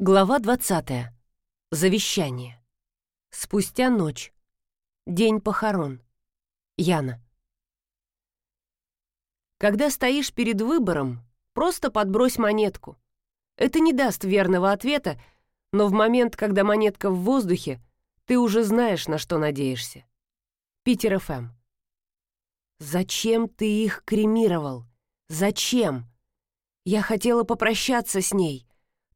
Глава 20. Завещание. Спустя ночь. День похорон. Яна. Когда стоишь перед выбором, просто подбрось монетку. Это не даст верного ответа, но в момент, когда монетка в воздухе, ты уже знаешь, на что надеешься. Питер ФМ. Зачем ты их кремировал? Зачем? Я хотела попрощаться с ней.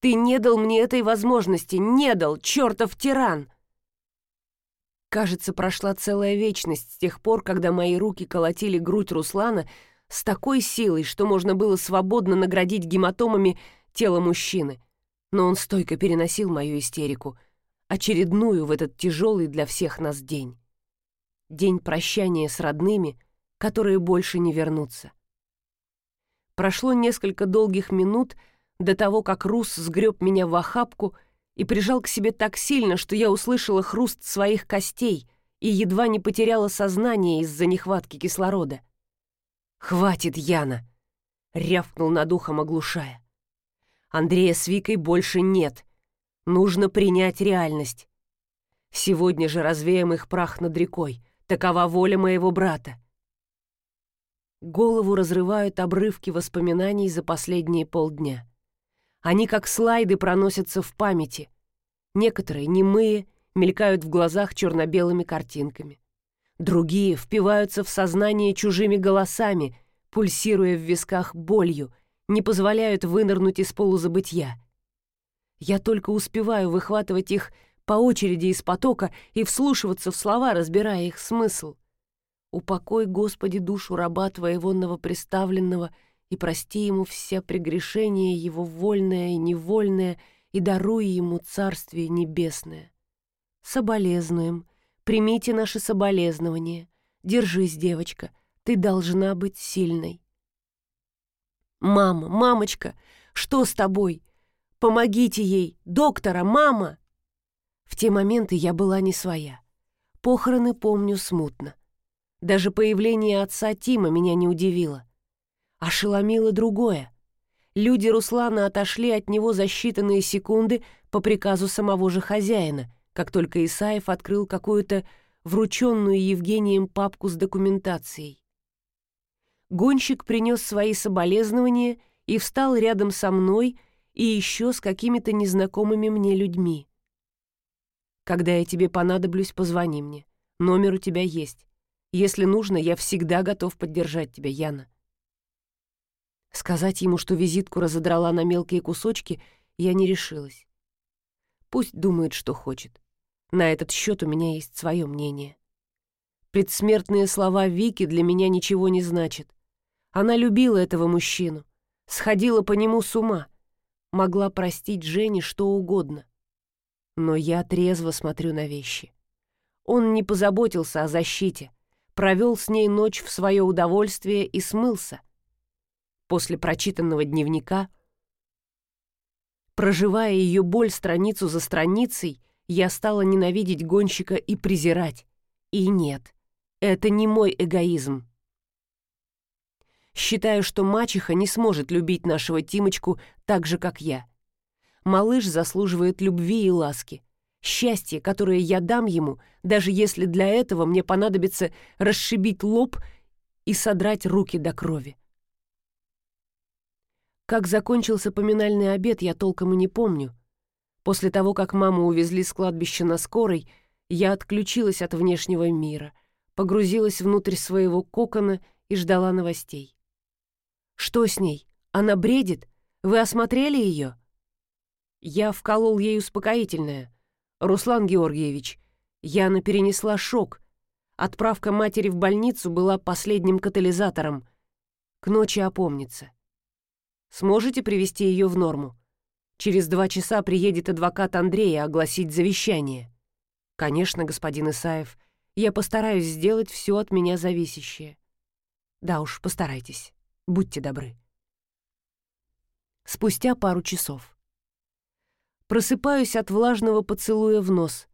Ты не дал мне этой возможности, не дал, чертов тиран!» Кажется, прошла целая вечность с тех пор, когда мои руки колотили грудь Руслана с такой силой, что можно было свободно наградить гематомами тело мужчины. Но он стойко переносил мою истерику, очередную в этот тяжелый для всех нас день. День прощания с родными, которые больше не вернутся. Прошло несколько долгих минут, до того, как Рус сгреб меня в охапку и прижал к себе так сильно, что я услышала хруст своих костей и едва не потеряла сознание из-за нехватки кислорода. «Хватит, Яна!» — рявкнул над ухом, оглушая. «Андрея с Викой больше нет. Нужно принять реальность. Сегодня же развеем их прах над рекой. Такова воля моего брата». Голову разрывают обрывки воспоминаний за последние полдня. Они как слайды проносятся в памяти. Некоторые, немые, мелькают в глазах черно-белыми картинками. Другие впиваются в сознание чужими голосами, пульсируя в висках болью, не позволяют вынырнуть из полузабытья. Я только успеваю выхватывать их по очереди из потока и вслушиваться в слова, разбирая их смысл. «Упокой, Господи, душу раба Твоего новоприставленного», и прости ему все прегрешения его вольное и невольное, и даруй ему царствие небесное. Соболезнуем, примите наши соболезнования. Держись, девочка, ты должна быть сильной. «Мама, мамочка, что с тобой? Помогите ей! Доктора, мама!» В те моменты я была не своя. Похороны помню смутно. Даже появление отца Тима меня не удивило. Ошеломило другое. Люди Руслана отошли от него за считанные секунды по приказу самого же хозяина, как только Исаев открыл какую-то врученную Евгением папку с документацией. Гонщик принес свои соболезнования и встал рядом со мной и еще с какими-то незнакомыми мне людьми. «Когда я тебе понадоблюсь, позвони мне. Номер у тебя есть. Если нужно, я всегда готов поддержать тебя, Яна». Сказать ему, что визитку разодрала на мелкие кусочки, я не решилась. Пусть думает, что хочет. На этот счет у меня есть свое мнение. Предсмертные слова Вики для меня ничего не значат. Она любила этого мужчину, сходила по нему с ума, могла простить Жене что угодно. Но я трезво смотрю на вещи. Он не позаботился о защите, провел с ней ночь в свое удовольствие и смылся. После прочитанного дневника, проживая ее боль страницу за страницей, я стала ненавидеть гонщика и презирать. И нет, это не мой эгоизм. Считаю, что мачеха не сможет любить нашего Тимочку так же, как я. Малыш заслуживает любви и ласки. Счастье, которое я дам ему, даже если для этого мне понадобится расшибить лоб и содрать руки до крови. Как закончился поминальный обед, я толком и не помню. После того, как маму увезли с кладбища на скорой, я отключилась от внешнего мира, погрузилась внутрь своего кокона и ждала новостей. «Что с ней? Она бредит? Вы осмотрели ее?» Я вколол ей успокоительное. «Руслан Георгиевич, Яна перенесла шок. Отправка матери в больницу была последним катализатором. К ночи опомнится. Сможете привести ее в норму? Через два часа приедет адвокат Андрея огласить завещание. Конечно, господин Исаев, я постараюсь сделать все от меня зависящее. Да уж, постарайтесь. Будьте добры. Спустя пару часов. Просыпаюсь от влажного поцелуя в нос.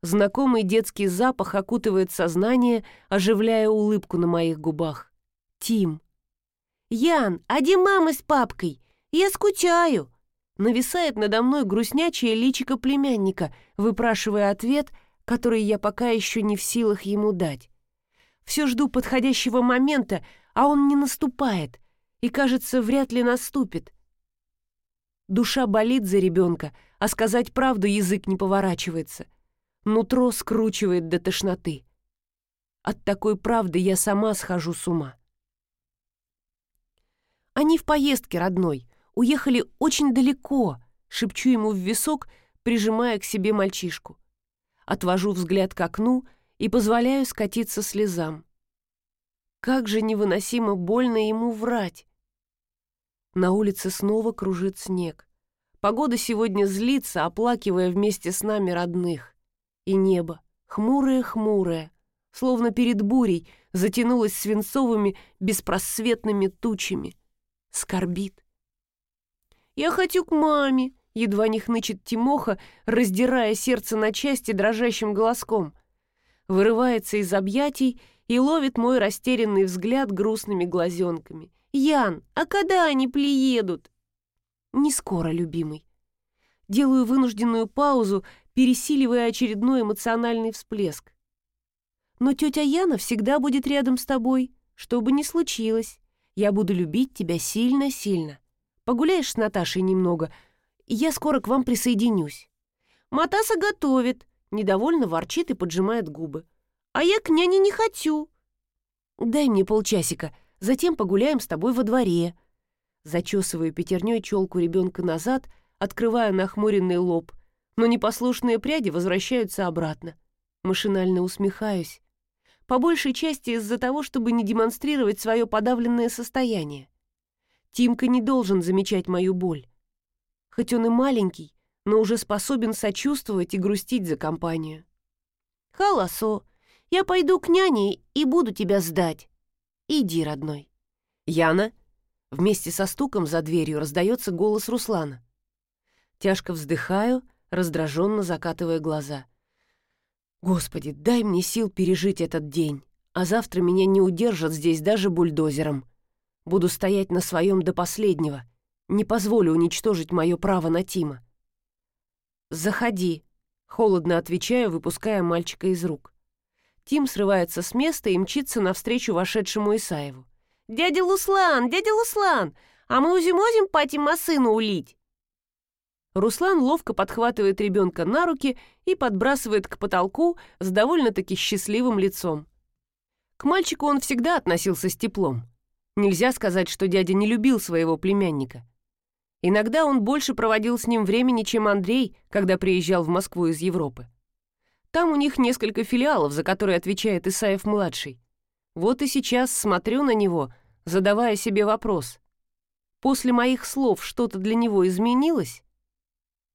Знакомый детский запах окутывает сознание, оживляя улыбку на моих губах. Тим. «Ян, а где мама с папкой? Я скучаю!» нависает надо мной грустнячее личико племянника, выпрашивая ответ, который я пока еще не в силах ему дать. Все жду подходящего момента, а он не наступает и, кажется, вряд ли наступит. Душа болит за ребенка, а сказать правду язык не поворачивается. Нутро скручивает до тошноты. От такой правды я сама схожу с ума. Они в поездке, родной, уехали очень далеко, шепчу ему в висок, прижимая к себе мальчишку. Отвожу взгляд к окну и позволяю скатиться слезам. Как же невыносимо больно ему врать. На улице снова кружит снег. Погода сегодня злится, оплакивая вместе с нами родных. И небо, хмурое-хмурое, словно перед бурей, затянулось свинцовыми беспросветными тучами. Скорбит. «Я хочу к маме!» — едва не хнычет Тимоха, раздирая сердце на части дрожащим голоском. Вырывается из объятий и ловит мой растерянный взгляд грустными глазенками. «Ян, а когда они приедут?» «Не скоро, любимый». Делаю вынужденную паузу, пересиливая очередной эмоциональный всплеск. «Но тетя Яна всегда будет рядом с тобой, что бы ни случилось. Я буду любить тебя сильно-сильно. Погуляешь с Наташей немного, и я скоро к вам присоединюсь». «Матаса готовит», — недовольно ворчит и поджимает губы. «А я к няне не хочу». «Дай мне полчасика, затем погуляем с тобой во дворе». Зачесываю пятерней челку ребенка назад, открывая нахмуренный лоб, но непослушные пряди возвращаются обратно. Машинально усмехаюсь по большей части из-за того, чтобы не демонстрировать свое подавленное состояние. Тимка не должен замечать мою боль. Хоть он и маленький, но уже способен сочувствовать и грустить за компанию. «Халасо, я пойду к няне и буду тебя сдать. Иди, родной». «Яна?» Вместе со стуком за дверью раздается голос Руслана. Тяжко вздыхаю, раздраженно закатывая глаза. Господи, дай мне сил пережить этот день, а завтра меня не удержат здесь даже бульдозером. Буду стоять на своем до последнего. Не позволю уничтожить мое право на Тима. «Заходи», — холодно отвечаю, выпуская мальчика из рук. Тим срывается с места и мчится навстречу вошедшему Исаеву. «Дядя Луслан, дядя Луслан, а мы узим-узим пати сыну улить!» Руслан ловко подхватывает ребенка на руки и подбрасывает к потолку с довольно-таки счастливым лицом. К мальчику он всегда относился с теплом. Нельзя сказать, что дядя не любил своего племянника. Иногда он больше проводил с ним времени, чем Андрей, когда приезжал в Москву из Европы. Там у них несколько филиалов, за которые отвечает Исаев-младший. Вот и сейчас смотрю на него, задавая себе вопрос. После моих слов что-то для него изменилось?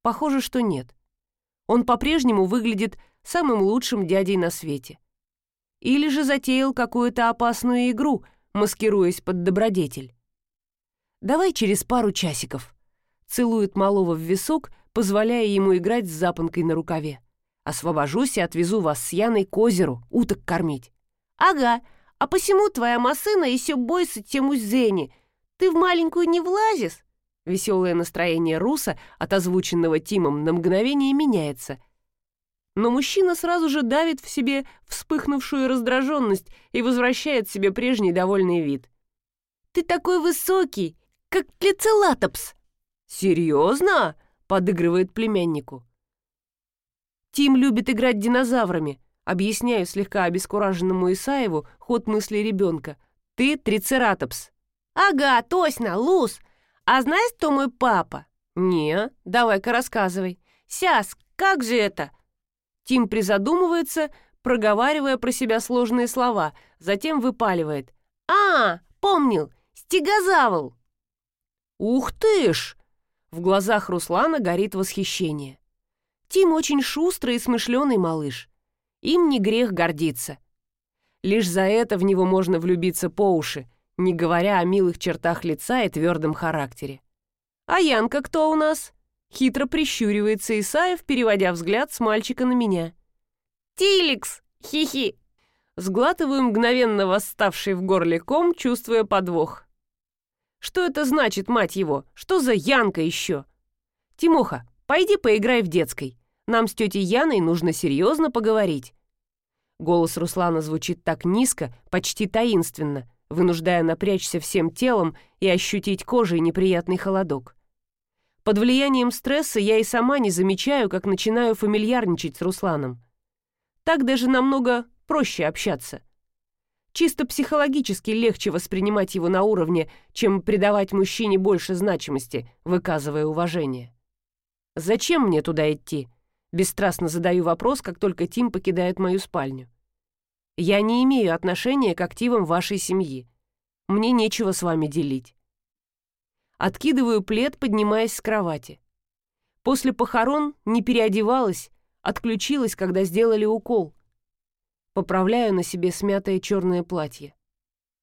Похоже, что нет. Он по-прежнему выглядит самым лучшим дядей на свете. Или же затеял какую-то опасную игру, маскируясь под добродетель. «Давай через пару часиков», — целует малого в висок, позволяя ему играть с запонкой на рукаве. «Освобожусь и отвезу вас с Яной к озеру, уток кормить». «Ага, а посему твоя масына еще бойся тему зени. Ты в маленькую не влазишь?» Веселое настроение Руса, от озвученного Тимом, на мгновение меняется. Но мужчина сразу же давит в себе вспыхнувшую раздраженность и возвращает себе прежний довольный вид. «Ты такой высокий, как тлецелатопс!» «Серьезно?» — подыгрывает племяннику. Тим любит играть динозаврами. Объясняю слегка обескураженному Исаеву ход мысли ребенка. «Ты трицератопс». «Ага, точно, лус! «А знаешь, кто мой папа?» «Не, давай-ка рассказывай». «Сяс, как же это?» Тим призадумывается, проговаривая про себя сложные слова, затем выпаливает. «А, помнил, стегозавл!» «Ух ты ж!» В глазах Руслана горит восхищение. Тим очень шустрый и смышленый малыш. Им не грех гордиться. Лишь за это в него можно влюбиться по уши, не говоря о милых чертах лица и твердом характере. «А Янка кто у нас?» Хитро прищуривается Исаев, переводя взгляд с мальчика на меня. «Тиликс! Хи-хи!» Сглатываю мгновенно восставший в горле ком, чувствуя подвох. «Что это значит, мать его? Что за Янка еще?» «Тимоха, пойди поиграй в детской. Нам с тетей Яной нужно серьезно поговорить». Голос Руслана звучит так низко, почти таинственно, вынуждая напрячься всем телом и ощутить кожей неприятный холодок. Под влиянием стресса я и сама не замечаю, как начинаю фамильярничать с Русланом. Так даже намного проще общаться. Чисто психологически легче воспринимать его на уровне, чем придавать мужчине больше значимости, выказывая уважение. «Зачем мне туда идти?» Бесстрастно задаю вопрос, как только Тим покидает мою спальню. «Я не имею отношения к активам вашей семьи. Мне нечего с вами делить». Откидываю плед, поднимаясь с кровати. После похорон не переодевалась, отключилась, когда сделали укол. Поправляю на себе смятое черное платье.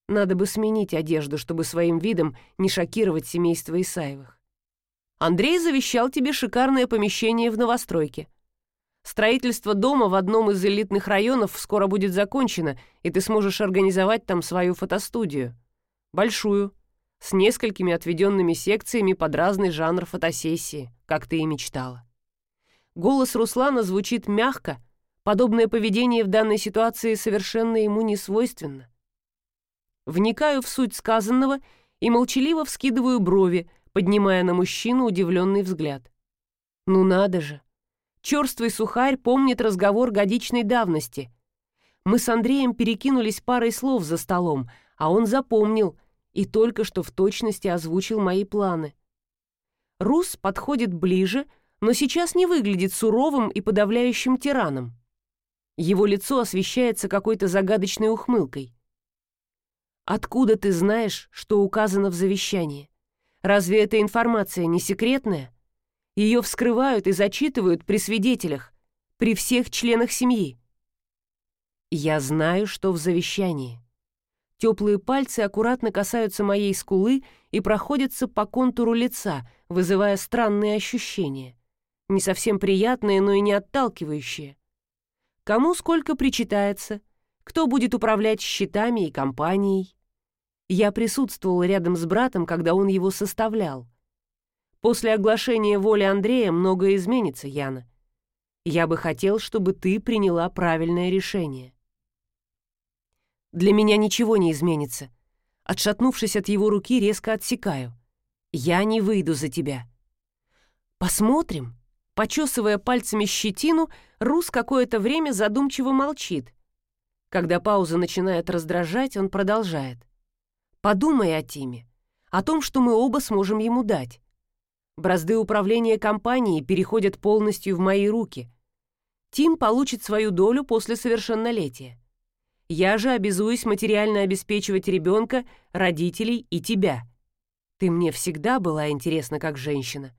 Надо бы сменить одежду, чтобы своим видом не шокировать семейство Исаевых. Андрей завещал тебе шикарное помещение в новостройке. Строительство дома в одном из элитных районов скоро будет закончено, и ты сможешь организовать там свою фотостудию. Большую, с несколькими отведенными секциями под разный жанр фотосессии, как ты и мечтала. Голос Руслана звучит мягко, Подобное поведение в данной ситуации совершенно ему не свойственно. Вникаю в суть сказанного и молчаливо вскидываю брови, поднимая на мужчину удивленный взгляд. Ну надо же! Черствый сухарь помнит разговор годичной давности. Мы с Андреем перекинулись парой слов за столом, а он запомнил и только что в точности озвучил мои планы. Рус подходит ближе, но сейчас не выглядит суровым и подавляющим тираном. Его лицо освещается какой-то загадочной ухмылкой. «Откуда ты знаешь, что указано в завещании? Разве эта информация не секретная? Ее вскрывают и зачитывают при свидетелях, при всех членах семьи». «Я знаю, что в завещании». Теплые пальцы аккуратно касаются моей скулы и проходятся по контуру лица, вызывая странные ощущения. Не совсем приятные, но и не отталкивающие кому сколько причитается, кто будет управлять счетами и компанией. Я присутствовал рядом с братом, когда он его составлял. После оглашения воли Андрея многое изменится, Яна. Я бы хотел, чтобы ты приняла правильное решение. Для меня ничего не изменится. Отшатнувшись от его руки, резко отсекаю. Я не выйду за тебя. Посмотрим. Почесывая пальцами щетину, Рус какое-то время задумчиво молчит. Когда пауза начинает раздражать, он продолжает. «Подумай о Тиме, о том, что мы оба сможем ему дать. Бразды управления компанией переходят полностью в мои руки. Тим получит свою долю после совершеннолетия. Я же обязуюсь материально обеспечивать ребенка, родителей и тебя. Ты мне всегда была интересна как женщина.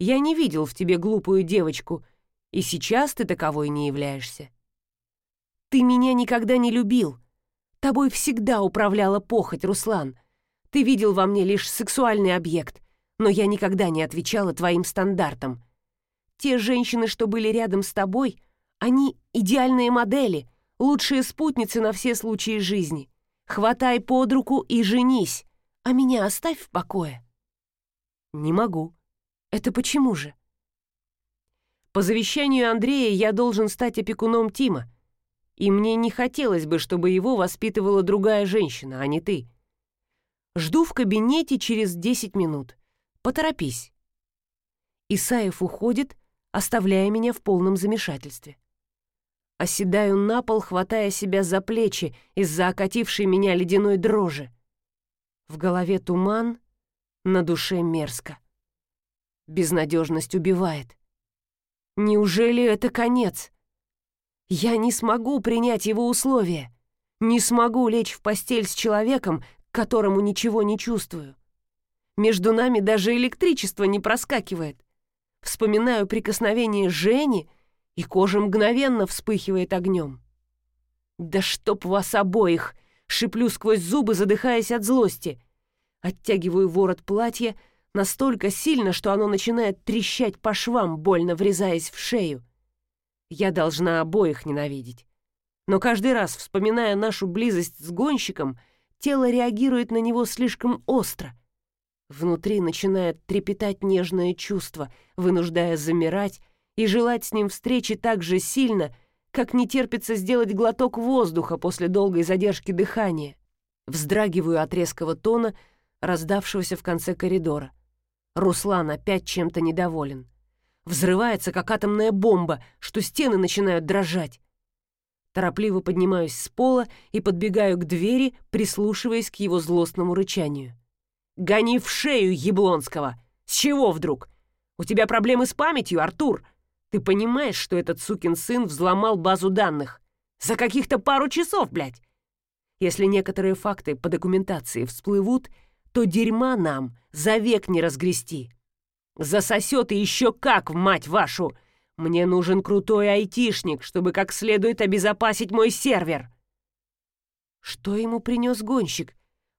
Я не видел в тебе глупую девочку, и сейчас ты таковой не являешься. Ты меня никогда не любил. Тобой всегда управляла похоть, Руслан. Ты видел во мне лишь сексуальный объект, но я никогда не отвечала твоим стандартам. Те женщины, что были рядом с тобой, они идеальные модели, лучшие спутницы на все случаи жизни. Хватай под руку и женись, а меня оставь в покое. Не могу. Это почему же? По завещанию Андрея я должен стать опекуном Тима, и мне не хотелось бы, чтобы его воспитывала другая женщина, а не ты. Жду в кабинете через 10 минут. Поторопись. Исаев уходит, оставляя меня в полном замешательстве. Оседаю на пол, хватая себя за плечи из-за окатившей меня ледяной дрожи. В голове туман, на душе мерзко. Безнадежность убивает. Неужели это конец? Я не смогу принять его условия. Не смогу лечь в постель с человеком, которому ничего не чувствую. Между нами даже электричество не проскакивает. Вспоминаю прикосновение Жени, и кожа мгновенно вспыхивает огнем. «Да чтоб вас обоих!» — шиплю сквозь зубы, задыхаясь от злости. Оттягиваю ворот платья, настолько сильно, что оно начинает трещать по швам, больно врезаясь в шею. Я должна обоих ненавидеть. Но каждый раз, вспоминая нашу близость с гонщиком, тело реагирует на него слишком остро. Внутри начинает трепетать нежное чувство, вынуждая замирать и желать с ним встречи так же сильно, как не терпится сделать глоток воздуха после долгой задержки дыхания. Вздрагиваю от резкого тона, раздавшегося в конце коридора. Руслан опять чем-то недоволен. Взрывается, как атомная бомба, что стены начинают дрожать. Торопливо поднимаюсь с пола и подбегаю к двери, прислушиваясь к его злостному рычанию. «Гони в шею, Яблонского! С чего вдруг? У тебя проблемы с памятью, Артур? Ты понимаешь, что этот сукин сын взломал базу данных? За каких-то пару часов, блядь! Если некоторые факты по документации всплывут, то дерьма нам за век не разгрести. Засосет и еще как, в мать вашу! Мне нужен крутой айтишник, чтобы как следует обезопасить мой сервер. Что ему принес гонщик?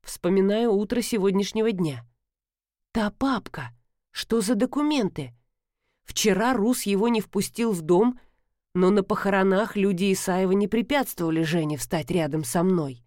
Вспоминаю утро сегодняшнего дня. Та папка. Что за документы? Вчера Рус его не впустил в дом, но на похоронах люди Исаева не препятствовали Жене встать рядом со мной.